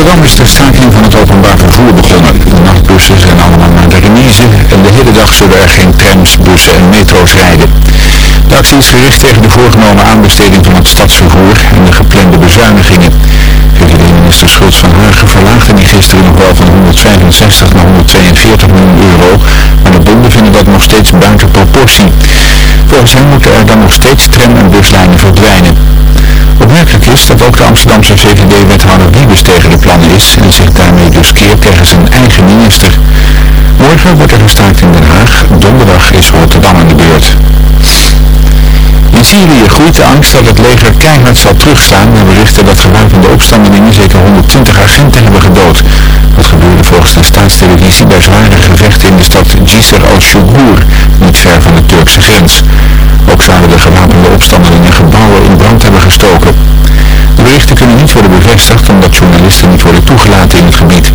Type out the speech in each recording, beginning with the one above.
Amsterdam is de staking van het openbaar vervoer begonnen. De nachtbussen zijn allemaal naar de remise en de hele dag zullen er geen trams, bussen en metro's rijden. De actie is gericht tegen de voorgenomen aanbesteding van het stadsvervoer en de geplande bezuinigingen. VVD-minister Schultz van Hagen verlaagde die gisteren nog wel van 165 naar 142 miljoen euro, maar de bonden vinden dat nog steeds buiten proportie. Volgens hen moeten er dan nog steeds tram- en buslijnen verdwijnen. Opmerkelijk is dat ook de Amsterdamse VVD-wethouder Wiebes tegen de plannen is en zich daarmee dus keert tegen zijn eigen minister. Morgen wordt er gestaakt in Den Haag, donderdag is Rotterdam aan de beurt. In Syrië groeit de angst dat het leger keihard zal terugstaan na berichten dat gewapende opstandelingen zeker 120 agenten hebben gedood. Dat gebeurde volgens de staatstelevisie bij zware gevechten in de stad Jisr al-Shugur, niet ver van de Turkse grens. Ook zouden de gewapende opstandelingen gebouwen in brand hebben gestoken. De berichten kunnen niet worden bevestigd omdat journalisten niet worden toegelaten in het gebied.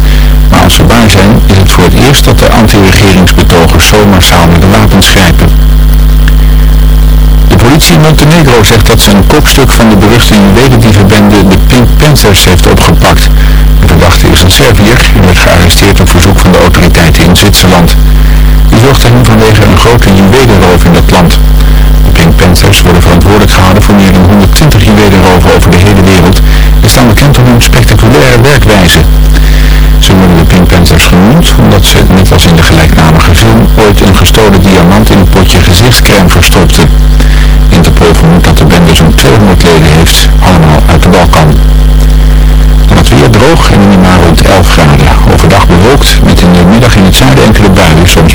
Maar als ze waar zijn, is het voor het eerst dat de anti-regeringsbetogers zo massaal met de wapens grijpen. De politie in Montenegro zegt dat ze een kopstuk van de beruchte juwelendievenbende de Pink Panthers heeft opgepakt. De verdachte is een Serviër en werd gearresteerd op verzoek van de autoriteiten in Zwitserland. Die zochten hem vanwege een grote juwelenroof in dat land. Panthers worden verantwoordelijk gehouden voor meer dan 120 juwelenroven over de hele wereld en staan bekend om hun spectaculaire werkwijze. Ze worden de Pink Panthers genoemd omdat ze, net als in de gelijknamige film, ooit een gestolen diamant in een potje gezichtscrème verstopten. Interpol vermoedt dat de bende zo'n 200 leden heeft, allemaal uit de Balkan. Dan het weer droog en minimaal rond 11 graden. Overdag bewolkt, met in de middag in het zuiden enkele buien, soms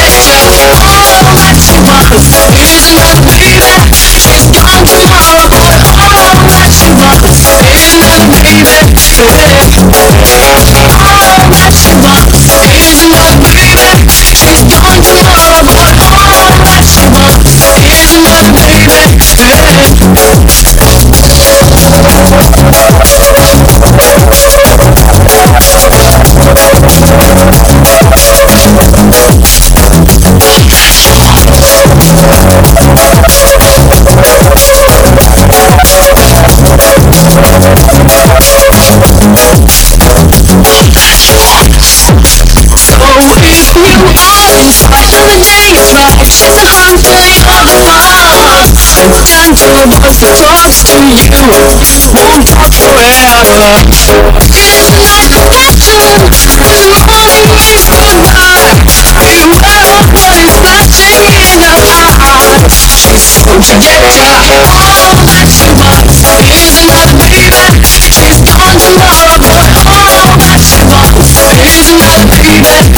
was lost to you. Won't talk forever I'm only human Remember it's the thing in your heart Don't forget all that you want For his baby She's gone tomorrow But all that you want For his baby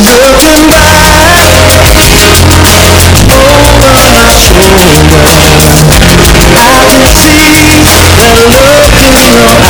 looking back over my shoulder. I can see the look in your eyes.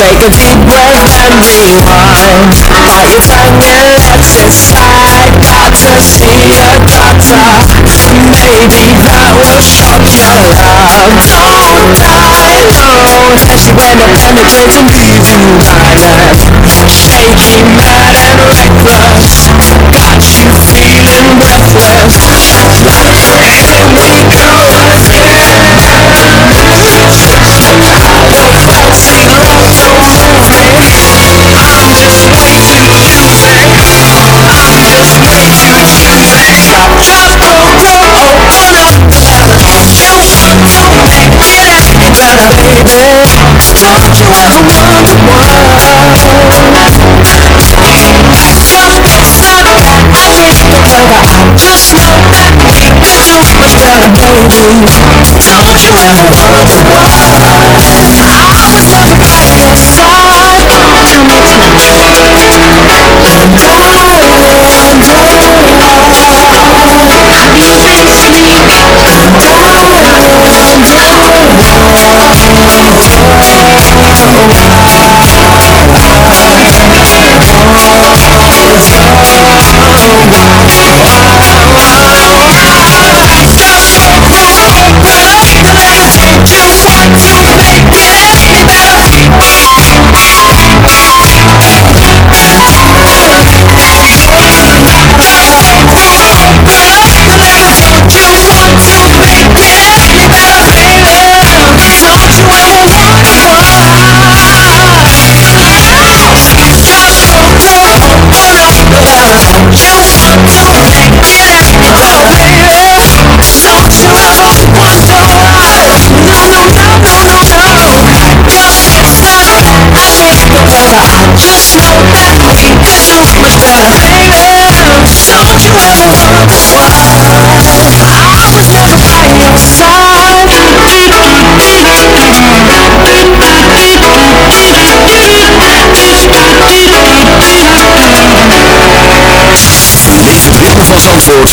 Take a deep breath and rewind Are you hanging? Let's decide Got to see a doctor. Maybe that will shock your love Don't die alone As you end up penetrate and leave you violent Shaky, mad and reckless Got you feeling breathless Please, stop your mouth.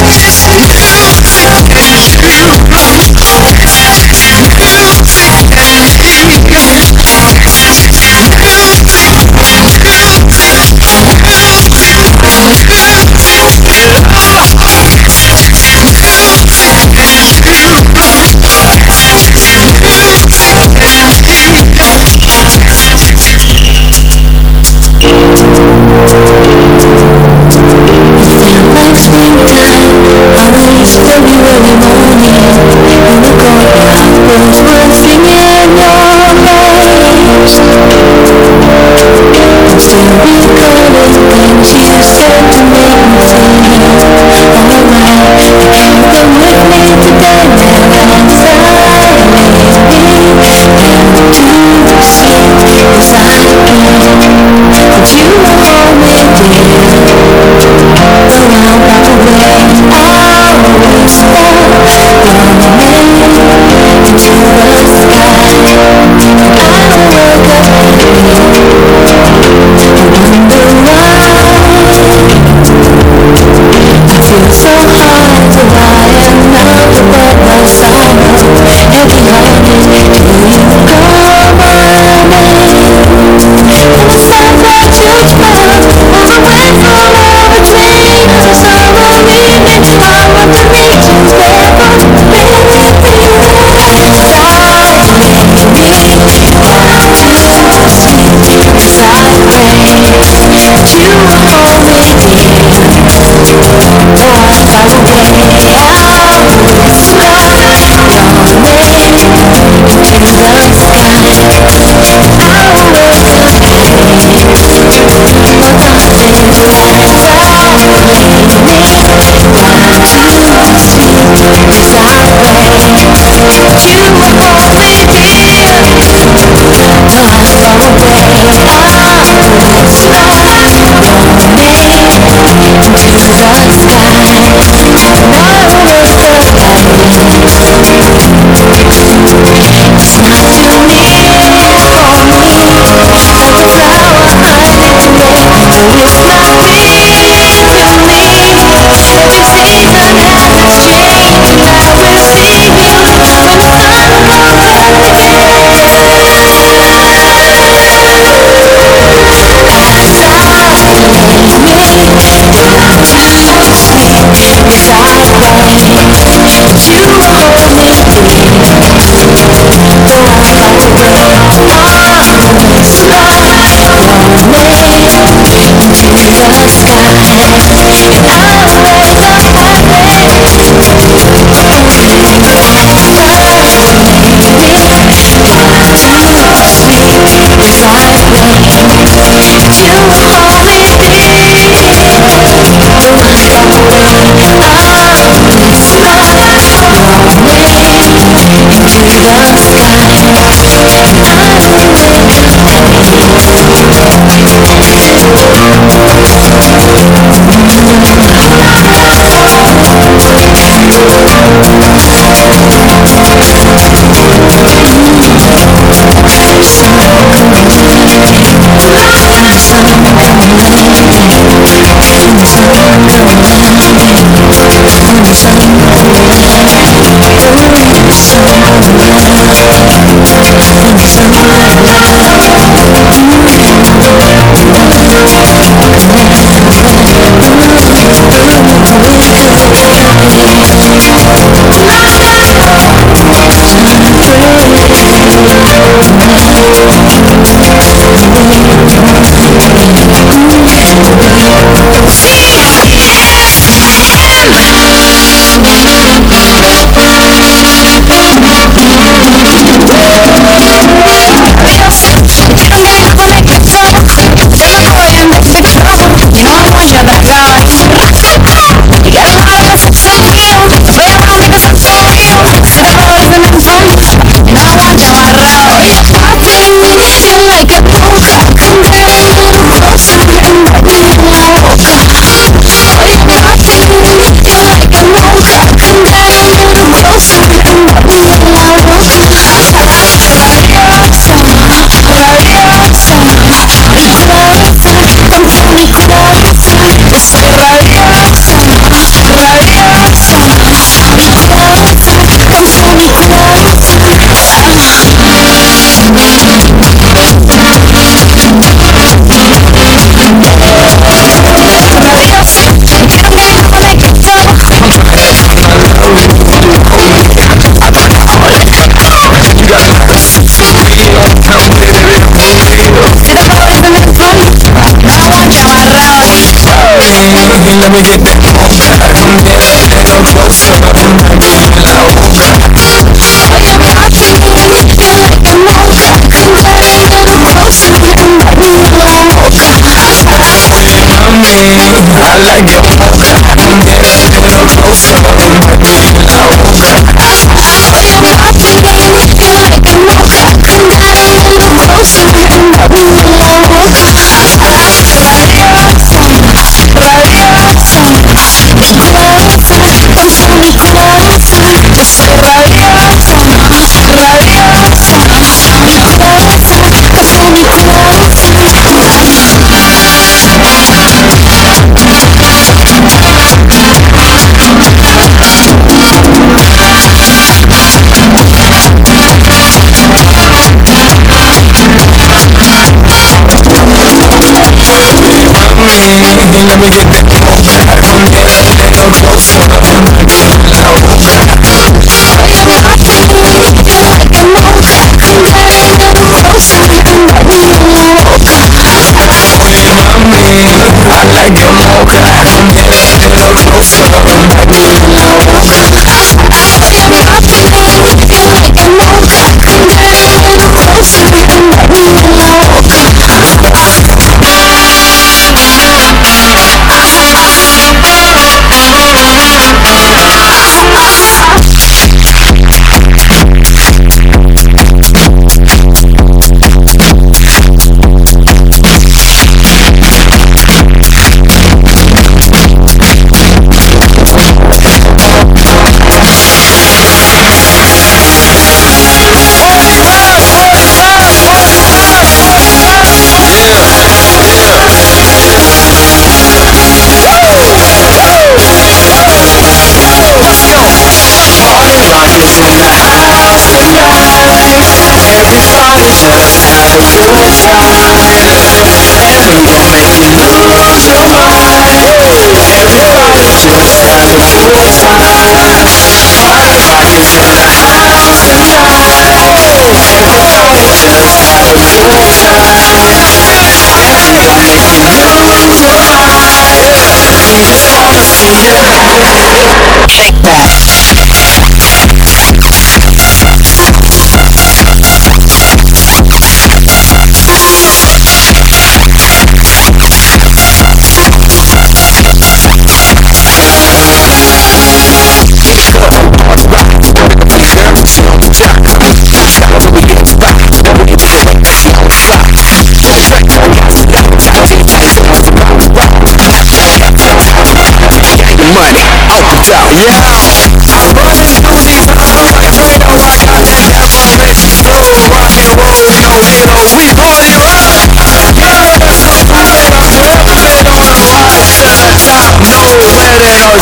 Yeah. early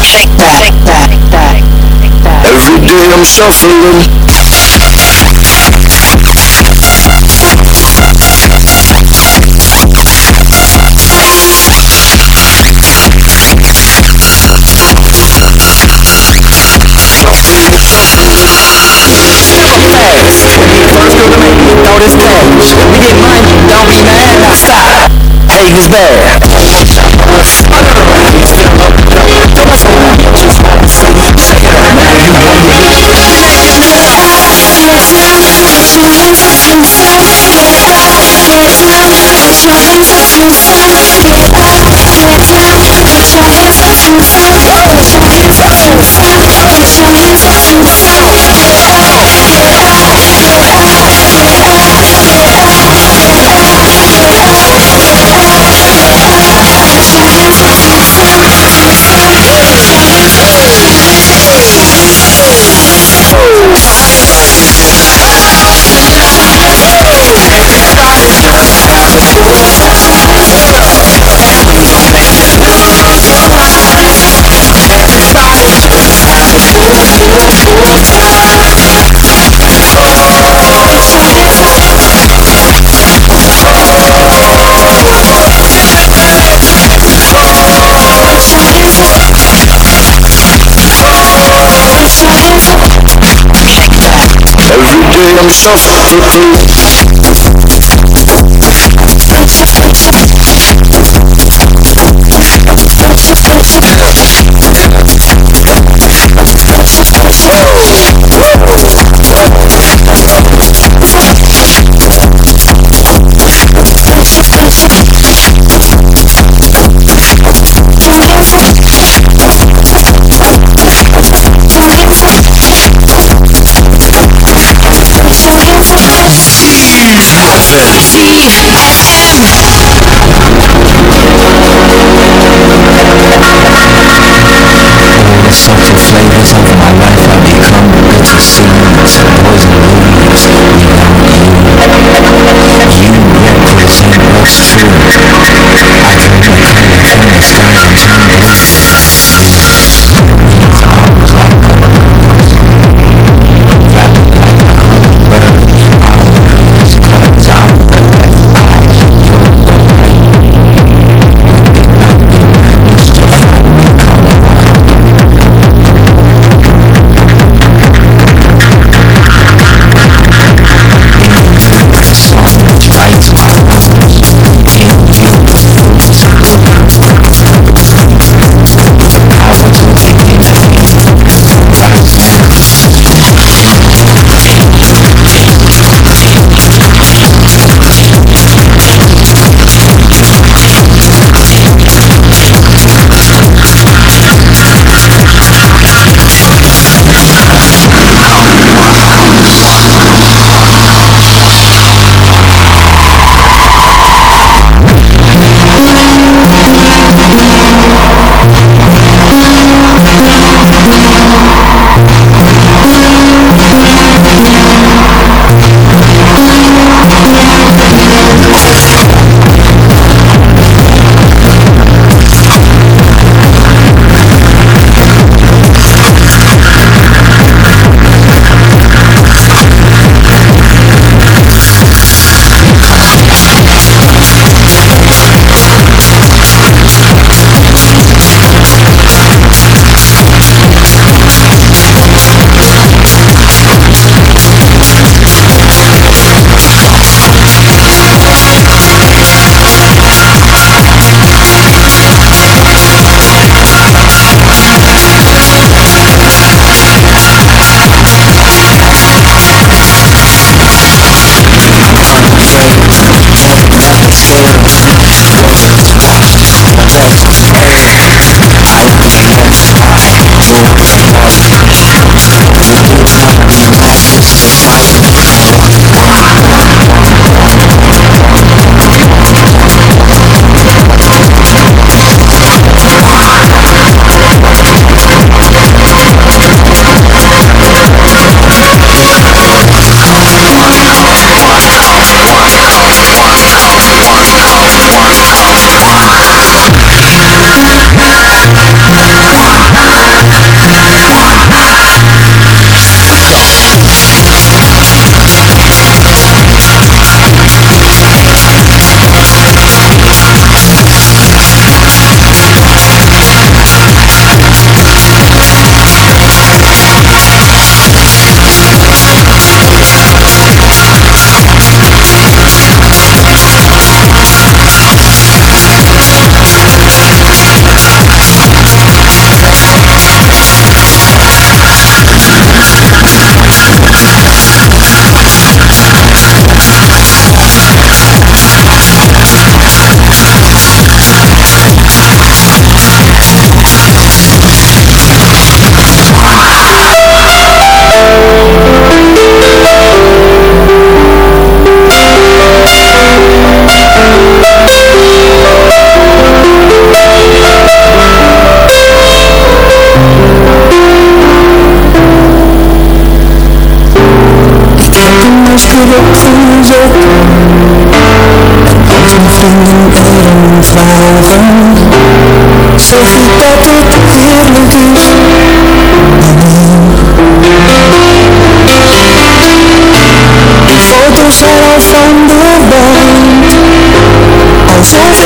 Shake that, take that, take that. Every day I'm suffering. Throw this. We get money, don't be mad, stop. Hate is bad. himself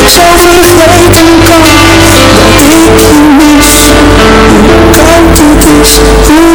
笑得还足够，我一听你说，就感觉天下不。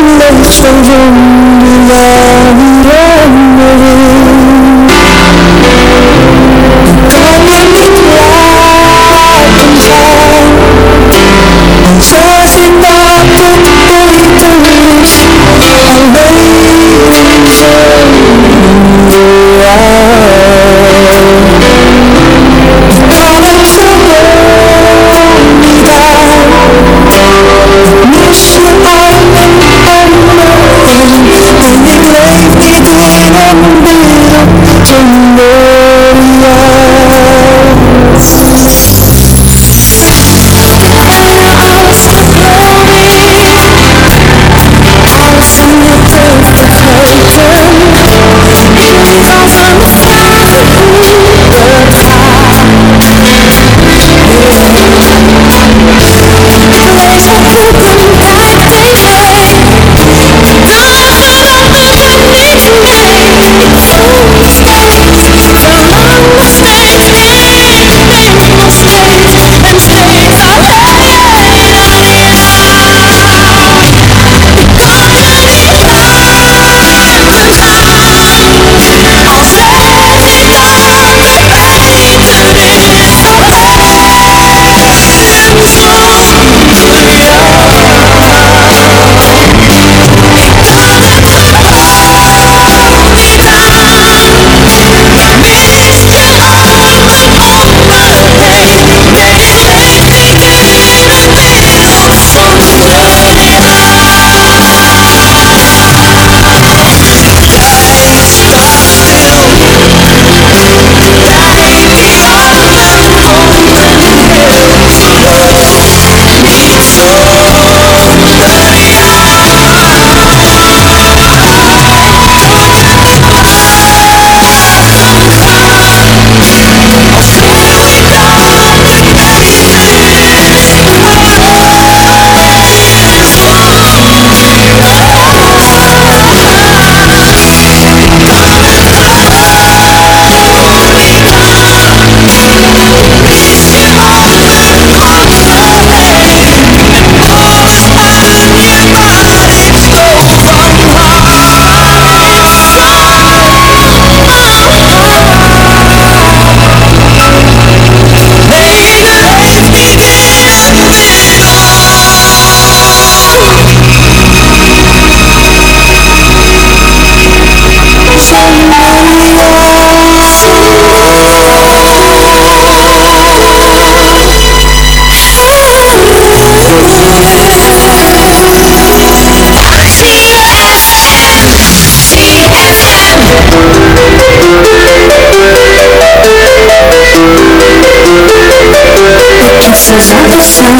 So something soon,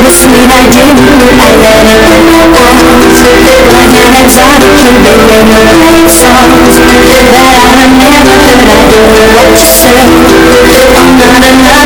this mean I did I let it in my bones One at a time, keeping in the right songs That I never heard, I do what you. say I'm not enough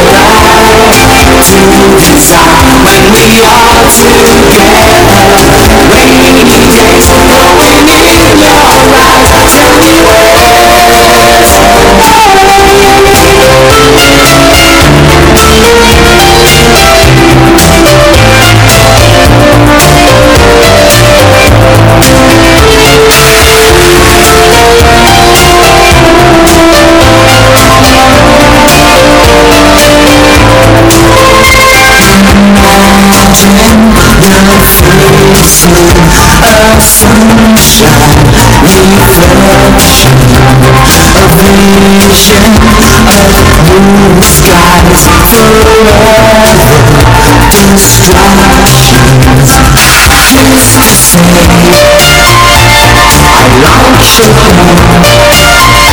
inside when we are together. assume, sunshine, Reflection, a vision of blue skies Forever destroying. Just to Say, won't you come Love me mine again Oh, oh, oh, oh.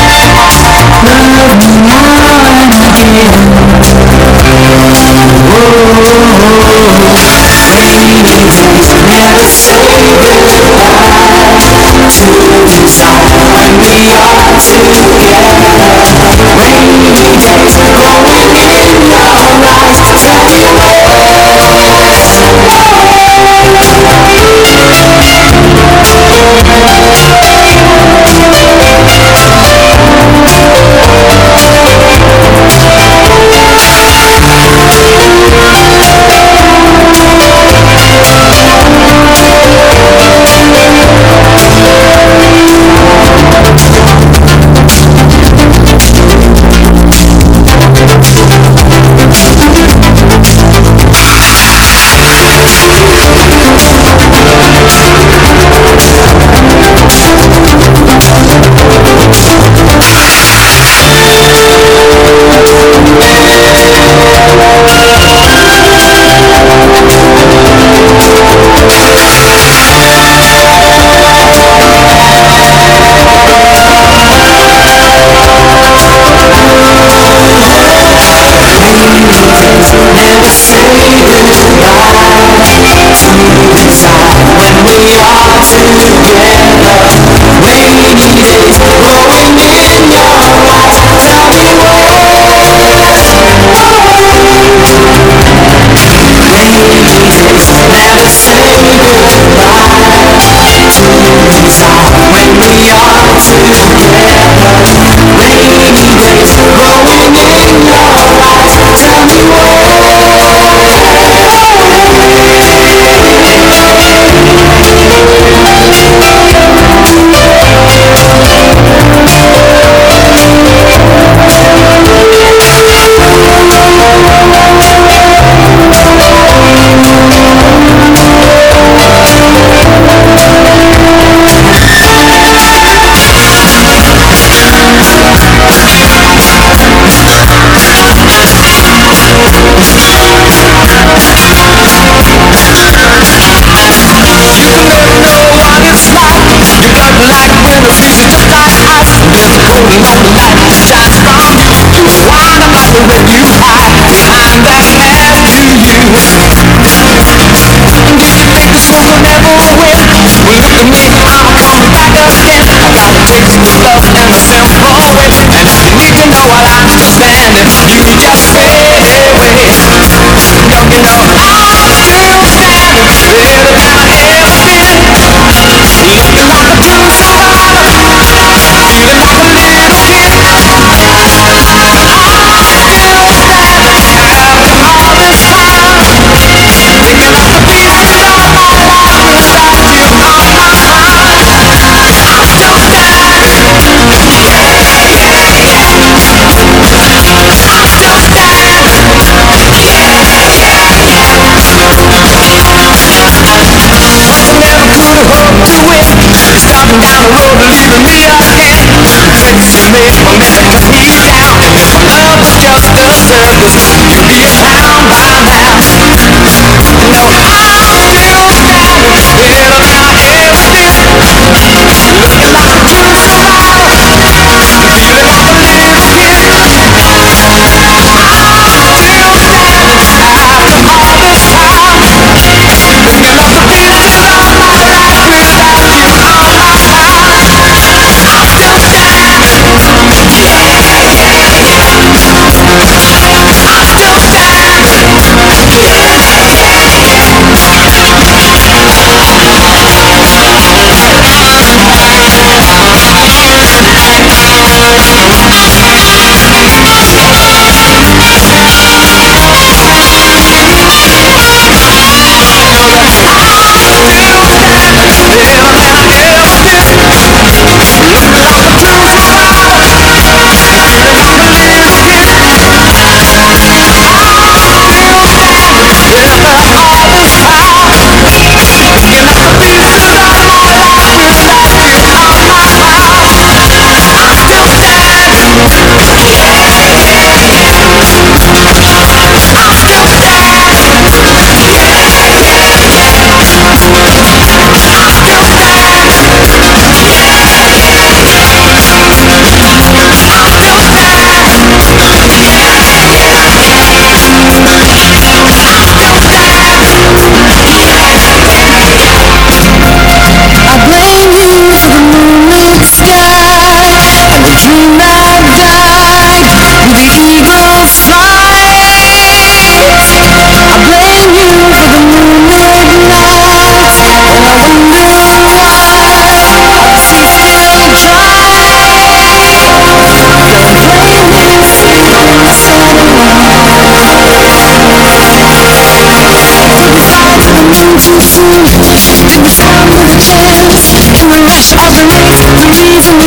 Baby, baby Tie me all together Rainy days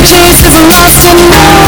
Chasing lost in enough.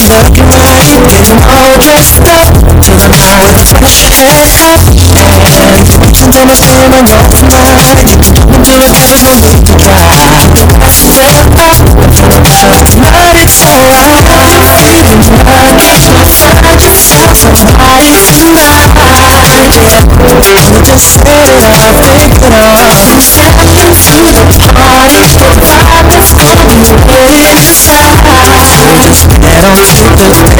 Broken light and all dressed up To the lights my ass up Looking down the film and walking blind Wondering if I need to try I said walk But it's alright And I got you. inside yourself tonight Tonight Yeah You can spit it all, break it all Come step into the party The vibe is Thank you.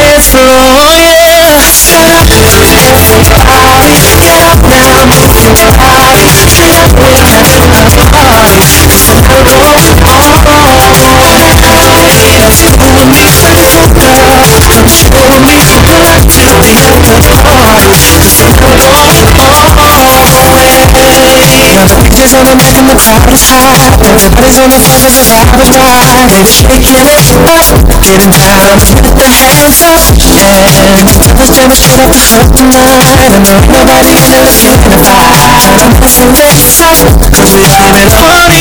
Everybody's on the mic and the crowd is high Everybody's on the cause the vibe is shake it up, getting down Put the hands up, and Let's jam straight off the floor tonight And there ain't nobody in there that's signify So let's up, cause we're giving party